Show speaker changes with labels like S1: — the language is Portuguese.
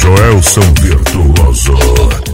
S1: Joel são Virtuoso.